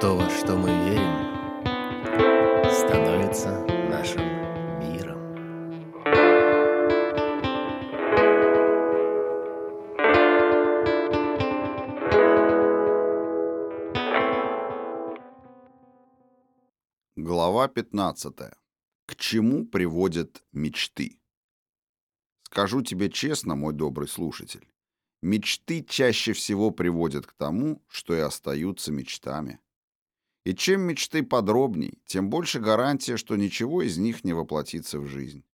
То, во что мы верим, становится нашим миром. Глава 15. К чему приводят мечты? Скажу тебе честно, мой добрый слушатель, мечты чаще всего приводят к тому, что и остаются мечтами. И чем мечты подробней, тем больше гарантия, что ничего из них не воплотится в жизнь.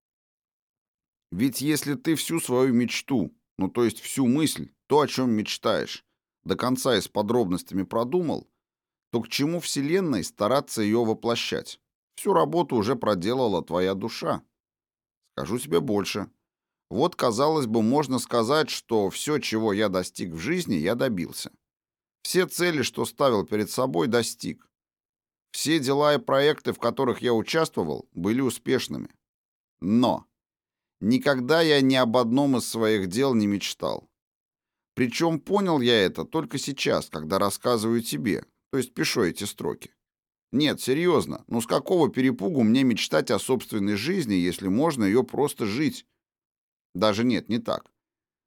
Ведь если ты всю свою мечту, ну то есть всю мысль, то, о чем мечтаешь, до конца и с подробностями продумал, то к чему Вселенной стараться ее воплощать? Всю работу уже проделала твоя душа. Скажу тебе больше. Вот, казалось бы, можно сказать, что все, чего я достиг в жизни, я добился. Все цели, что ставил перед собой, достиг. Все дела и проекты, в которых я участвовал, были успешными. Но никогда я ни об одном из своих дел не мечтал. Причем понял я это только сейчас, когда рассказываю тебе, то есть пишу эти строки. Нет, серьезно, ну с какого перепугу мне мечтать о собственной жизни, если можно ее просто жить? Даже нет, не так.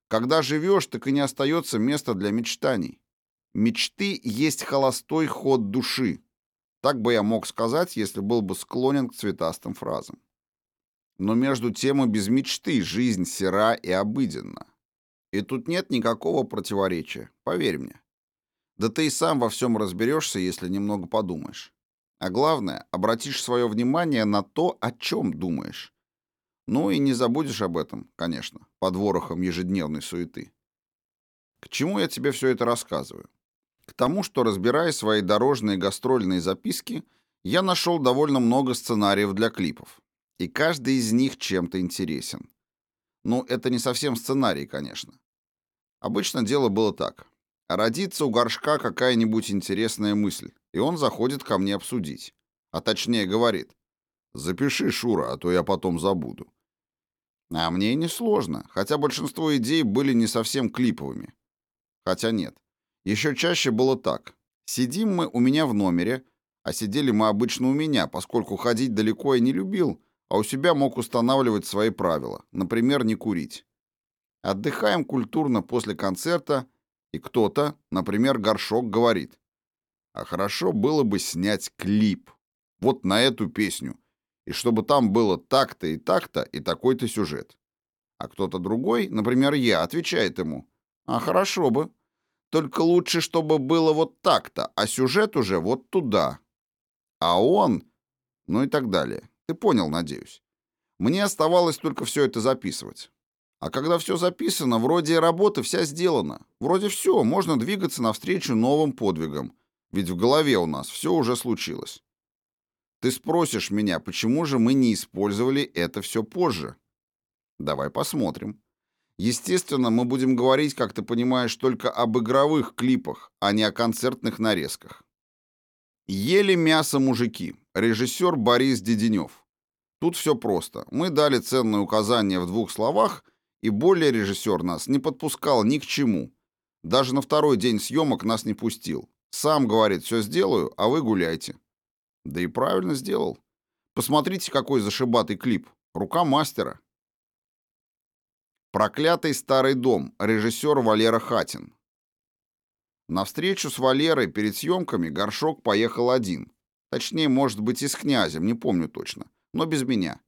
Когда живешь, так и не остается места для мечтаний. Мечты есть холостой ход души. Так бы я мог сказать, если был бы склонен к цветастым фразам. Но между тем и без мечты жизнь сера и обыденна. И тут нет никакого противоречия, поверь мне. Да ты и сам во всем разберешься, если немного подумаешь. А главное, обратишь свое внимание на то, о чем думаешь. Ну и не забудешь об этом, конечно, под ворохом ежедневной суеты. К чему я тебе все это рассказываю? К тому, что, разбирая свои дорожные гастрольные записки, я нашел довольно много сценариев для клипов. И каждый из них чем-то интересен. Ну, это не совсем сценарий, конечно. Обычно дело было так. Родится у горшка какая-нибудь интересная мысль, и он заходит ко мне обсудить. А точнее говорит, «Запиши, Шура, а то я потом забуду». А мне не сложно, хотя большинство идей были не совсем клиповыми. Хотя нет. Еще чаще было так. Сидим мы у меня в номере, а сидели мы обычно у меня, поскольку ходить далеко я не любил, а у себя мог устанавливать свои правила, например, не курить. Отдыхаем культурно после концерта, и кто-то, например, Горшок, говорит, а хорошо было бы снять клип вот на эту песню, и чтобы там было так-то и так-то и такой-то сюжет. А кто-то другой, например, я, отвечает ему, а хорошо бы. Только лучше, чтобы было вот так-то, а сюжет уже вот туда. А он... Ну и так далее. Ты понял, надеюсь. Мне оставалось только все это записывать. А когда все записано, вроде работа вся сделана. Вроде все, можно двигаться навстречу новым подвигам. Ведь в голове у нас все уже случилось. Ты спросишь меня, почему же мы не использовали это все позже? Давай посмотрим. Естественно, мы будем говорить, как ты понимаешь, только об игровых клипах, а не о концертных нарезках. Ели мясо мужики. Режиссер Борис Деденев. Тут все просто. Мы дали ценное указание в двух словах, и более режиссер нас не подпускал ни к чему. Даже на второй день съемок нас не пустил. Сам говорит, все сделаю, а вы гуляйте. Да и правильно сделал. Посмотрите, какой зашибатый клип. Рука мастера. Проклятый старый дом. Режиссер Валера Хатин. На встречу с Валерой перед съемками Горшок поехал один. Точнее, может быть, и с князем, не помню точно. Но без меня.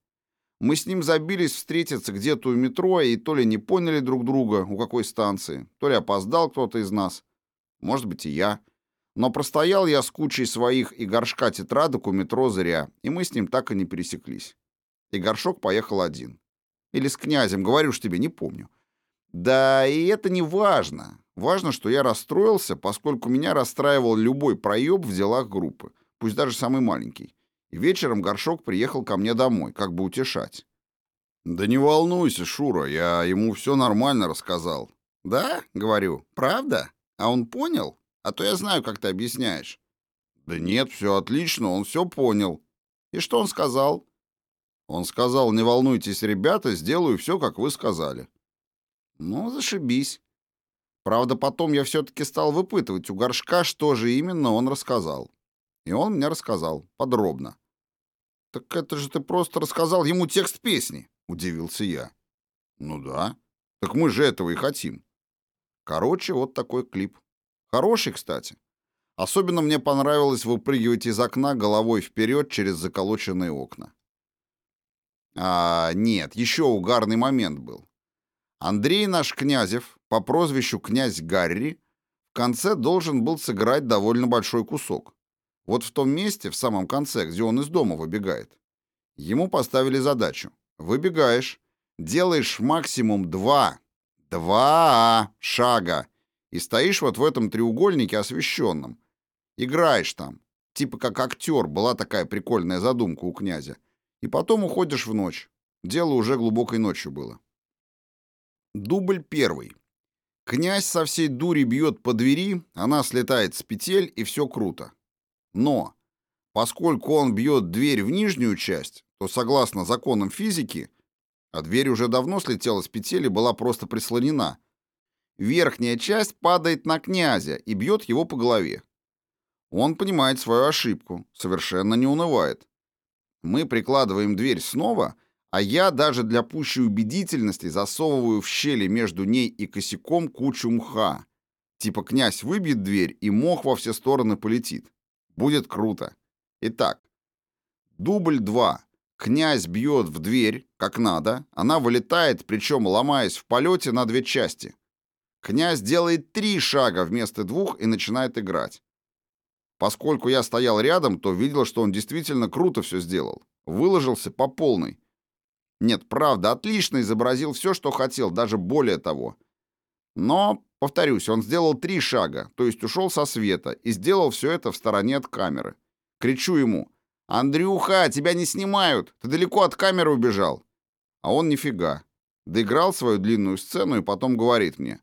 Мы с ним забились встретиться где-то у метро и то ли не поняли друг друга, у какой станции, то ли опоздал кто-то из нас. Может быть, и я. Но простоял я с кучей своих и горшка тетрадок у метро зря, и мы с ним так и не пересеклись. И горшок поехал один. Или с князем, говорю ж тебе, не помню. Да и это не важно. Важно, что я расстроился, поскольку меня расстраивал любой проеб в делах группы, пусть даже самый маленький. И вечером горшок приехал ко мне домой, как бы утешать. «Да не волнуйся, Шура, я ему все нормально рассказал». «Да?» — говорю. «Правда? А он понял?» А то я знаю, как ты объясняешь. Да нет, все отлично, он все понял. И что он сказал? Он сказал, не волнуйтесь, ребята, сделаю все, как вы сказали. Ну, зашибись. Правда, потом я все-таки стал выпытывать у горшка, что же именно он рассказал. И он мне рассказал, подробно. «Так это же ты просто рассказал ему текст песни», — удивился я. «Ну да. Так мы же этого и хотим». Короче, вот такой клип. Хороший, кстати. Особенно мне понравилось выпрыгивать из окна головой вперед через заколоченные окна. А, нет, еще угарный момент был. Андрей наш Князев, по прозвищу князь Гарри, в конце должен был сыграть довольно большой кусок. Вот в том месте, в самом конце, где он из дома выбегает. Ему поставили задачу. Выбегаешь, делаешь максимум два, два шага и стоишь вот в этом треугольнике освещенном. Играешь там. Типа как актер, была такая прикольная задумка у князя. И потом уходишь в ночь. Дело уже глубокой ночью было. Дубль первый. Князь со всей дури бьет по двери, она слетает с петель, и все круто. Но, поскольку он бьет дверь в нижнюю часть, то, согласно законам физики, а дверь уже давно слетела с петель и была просто прислонена, верхняя часть падает на князя и бьет его по голове. Он понимает свою ошибку, совершенно не унывает. Мы прикладываем дверь снова, а я даже для пущей убедительности засовываю в щели между ней и косяком кучу мха. Типа князь выбьет дверь, и мох во все стороны полетит. Будет круто. Итак, дубль 2. Князь бьет в дверь, как надо, она вылетает, причем ломаясь в полете на две части. Князь делает три шага вместо двух и начинает играть. Поскольку я стоял рядом, то видел, что он действительно круто все сделал. Выложился по полной. Нет, правда, отлично изобразил все, что хотел, даже более того. Но, повторюсь, он сделал три шага, то есть ушел со света, и сделал все это в стороне от камеры. Кричу ему, «Андрюха, тебя не снимают! Ты далеко от камеры убежал!» А он нифига. Доиграл свою длинную сцену и потом говорит мне,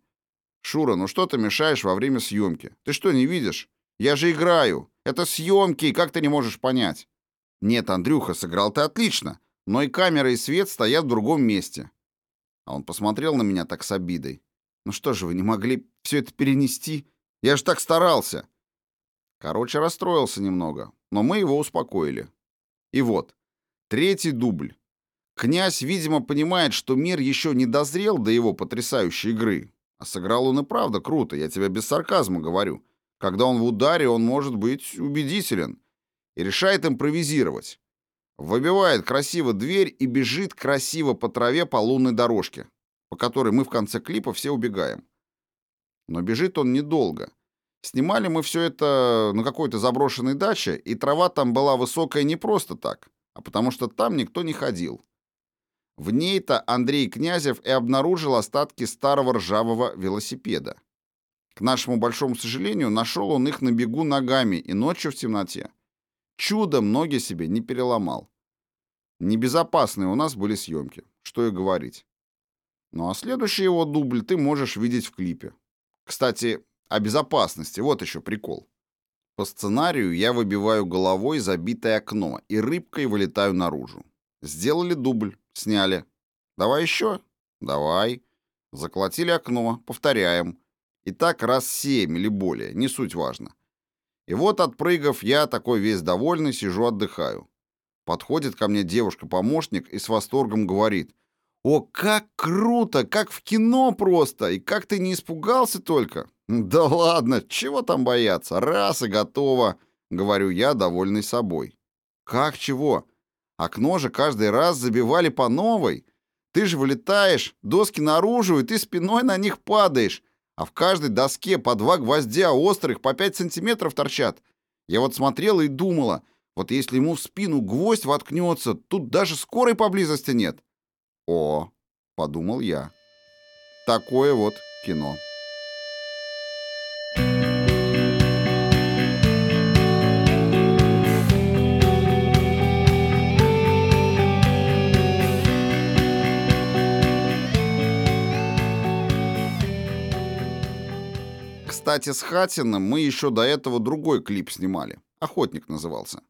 «Шура, ну что ты мешаешь во время съемки? Ты что, не видишь? Я же играю. Это съемки, как ты не можешь понять? Нет, Андрюха, сыграл ты отлично, но и камера, и свет стоят в другом месте. А он посмотрел на меня так с обидой. Ну что же, вы не могли все это перенести? Я же так старался. Короче, расстроился немного, но мы его успокоили. И вот, третий дубль. Князь, видимо, понимает, что мир еще не дозрел до его потрясающей игры. А сыграл он и правда круто, я тебе без сарказма говорю. Когда он в ударе, он может быть убедителен. И решает импровизировать. Выбивает красиво дверь и бежит красиво по траве по лунной дорожке, по которой мы в конце клипа все убегаем. Но бежит он недолго. Снимали мы все это на какой-то заброшенной даче, и трава там была высокая не просто так, а потому что там никто не ходил. В ней-то Андрей Князев и обнаружил остатки старого ржавого велосипеда. К нашему большому сожалению, нашел он их на бегу ногами и ночью в темноте. Чудом ноги себе не переломал. Небезопасные у нас были съемки, что и говорить. Ну а следующий его дубль ты можешь видеть в клипе. Кстати, о безопасности, вот еще прикол. По сценарию я выбиваю головой забитое окно и рыбкой вылетаю наружу. Сделали дубль, сняли. Давай еще? Давай. Заколотили окно, повторяем. И так раз семь или более, не суть важно. И вот, отпрыгав, я такой весь довольный сижу отдыхаю. Подходит ко мне девушка-помощник и с восторгом говорит. «О, как круто! Как в кино просто! И как ты не испугался только!» «Да ладно, чего там бояться? Раз и готово!» — говорю я, довольный собой. «Как чего? Окно же каждый раз забивали по новой. Ты же вылетаешь, доски наружу, и ты спиной на них падаешь а в каждой доске по два гвоздя острых по 5 сантиметров торчат. Я вот смотрела и думала, вот если ему в спину гвоздь воткнется, тут даже скорой поблизости нет. О, подумал я. Такое вот кино. Кстати, с Хатиным мы еще до этого другой клип снимали. «Охотник» назывался.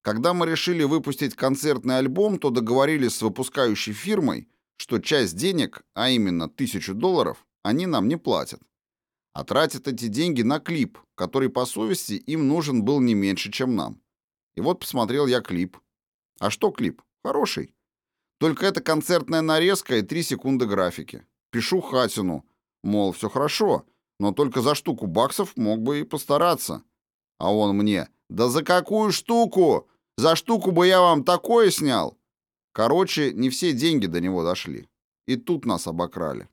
Когда мы решили выпустить концертный альбом, то договорились с выпускающей фирмой, что часть денег, а именно тысячу долларов, они нам не платят. а тратят эти деньги на клип, который по совести им нужен был не меньше, чем нам. И вот посмотрел я клип. А что клип? Хороший. Только это концертная нарезка и три секунды графики. Пишу Хатину, мол, все хорошо, но только за штуку баксов мог бы и постараться. А он мне, да за какую штуку? За штуку бы я вам такое снял. Короче, не все деньги до него дошли. И тут нас обокрали.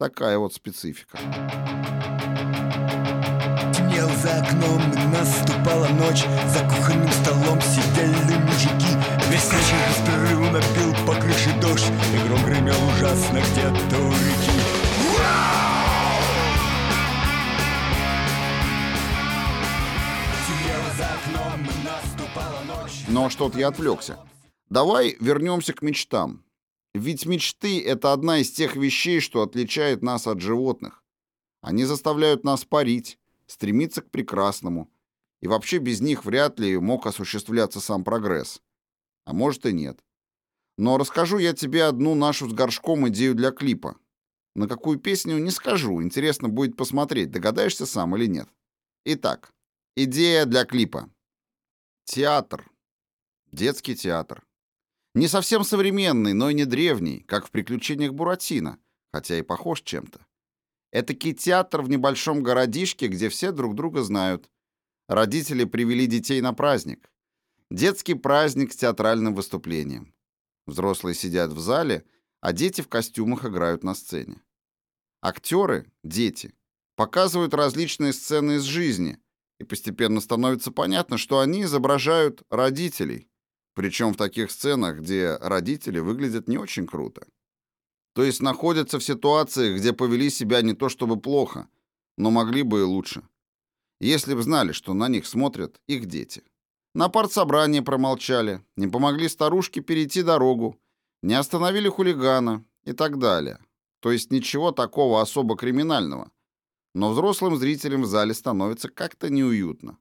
Такая вот специфика. Темнел за окном, наступала ночь За кухонным столом сидели мужики Весь вечер беспрерывно бил по крыше дождь И гром гремел ужасно где-то Но что-то я отвлекся. Давай вернемся к мечтам. Ведь мечты — это одна из тех вещей, что отличает нас от животных. Они заставляют нас парить, стремиться к прекрасному. И вообще без них вряд ли мог осуществляться сам прогресс. А может и нет. Но расскажу я тебе одну нашу с горшком идею для клипа. На какую песню не скажу, интересно будет посмотреть, догадаешься сам или нет. Итак, идея для клипа. Театр. Детский театр. Не совсем современный, но и не древний, как в «Приключениях Буратино», хотя и похож чем-то. Этакий театр в небольшом городишке, где все друг друга знают. Родители привели детей на праздник. Детский праздник с театральным выступлением. Взрослые сидят в зале, а дети в костюмах играют на сцене. Актеры, дети, показывают различные сцены из жизни, и постепенно становится понятно, что они изображают родителей, причем в таких сценах, где родители выглядят не очень круто. То есть находятся в ситуациях, где повели себя не то чтобы плохо, но могли бы и лучше. Если бы знали, что на них смотрят их дети. На партсобрании промолчали, не помогли старушке перейти дорогу, не остановили хулигана и так далее. То есть ничего такого особо криминального. Но взрослым зрителям в зале становится как-то неуютно.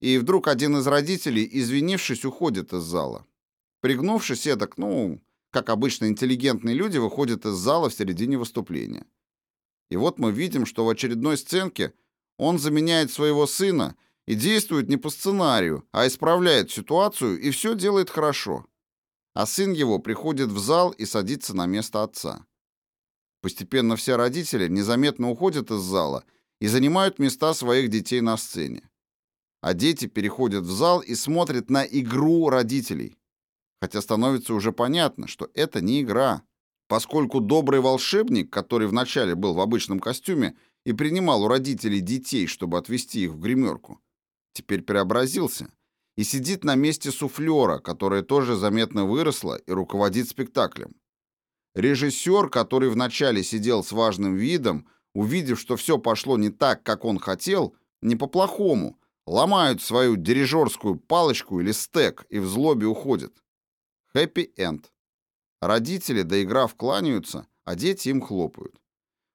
И вдруг один из родителей, извинившись, уходит из зала. Пригнувшись, эдак, ну, как обычно интеллигентные люди выходят из зала в середине выступления. И вот мы видим, что в очередной сценке он заменяет своего сына и действует не по сценарию, а исправляет ситуацию и все делает хорошо. А сын его приходит в зал и садится на место отца. Постепенно все родители незаметно уходят из зала и занимают места своих детей на сцене. А дети переходят в зал и смотрят на игру родителей. Хотя становится уже понятно, что это не игра, поскольку добрый волшебник, который вначале был в обычном костюме и принимал у родителей детей, чтобы отвезти их в гримерку, теперь преобразился и сидит на месте суфлера, которая тоже заметно выросла и руководит спектаклем. Режиссер, который вначале сидел с важным видом, увидев, что все пошло не так, как он хотел, не по-плохому, ломают свою дирижерскую палочку или стек и в злобе уходят. Хэппи-энд. Родители, доиграв, кланяются, а дети им хлопают.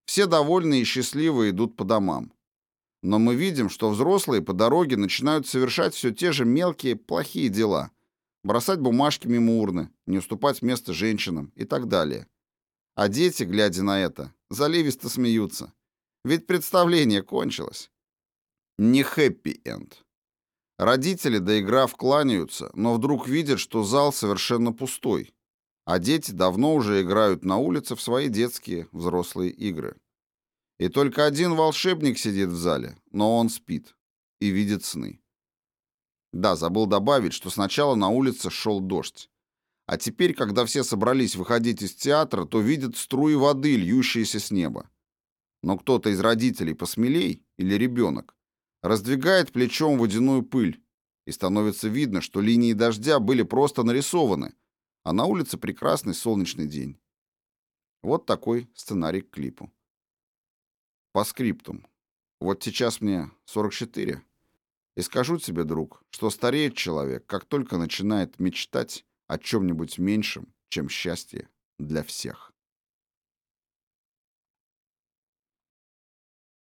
Все довольные и счастливые идут по домам. Но мы видим, что взрослые по дороге начинают совершать все те же мелкие, плохие дела. Бросать бумажки мимо урны, не уступать место женщинам и так далее. А дети, глядя на это, заливисто смеются. Ведь представление кончилось. Не хэппи-энд. Родители, доиграв, кланяются, но вдруг видят, что зал совершенно пустой, а дети давно уже играют на улице в свои детские взрослые игры. И только один волшебник сидит в зале, но он спит и видит сны. Да, забыл добавить, что сначала на улице шел дождь. А теперь, когда все собрались выходить из театра, то видят струи воды, льющиеся с неба. Но кто-то из родителей посмелей, или ребенок, раздвигает плечом водяную пыль, и становится видно, что линии дождя были просто нарисованы, а на улице прекрасный солнечный день. Вот такой сценарий к клипу. По скриптум. Вот сейчас мне 44. И скажу тебе, друг, что стареет человек, как только начинает мечтать о чем-нибудь меньшем, чем счастье для всех.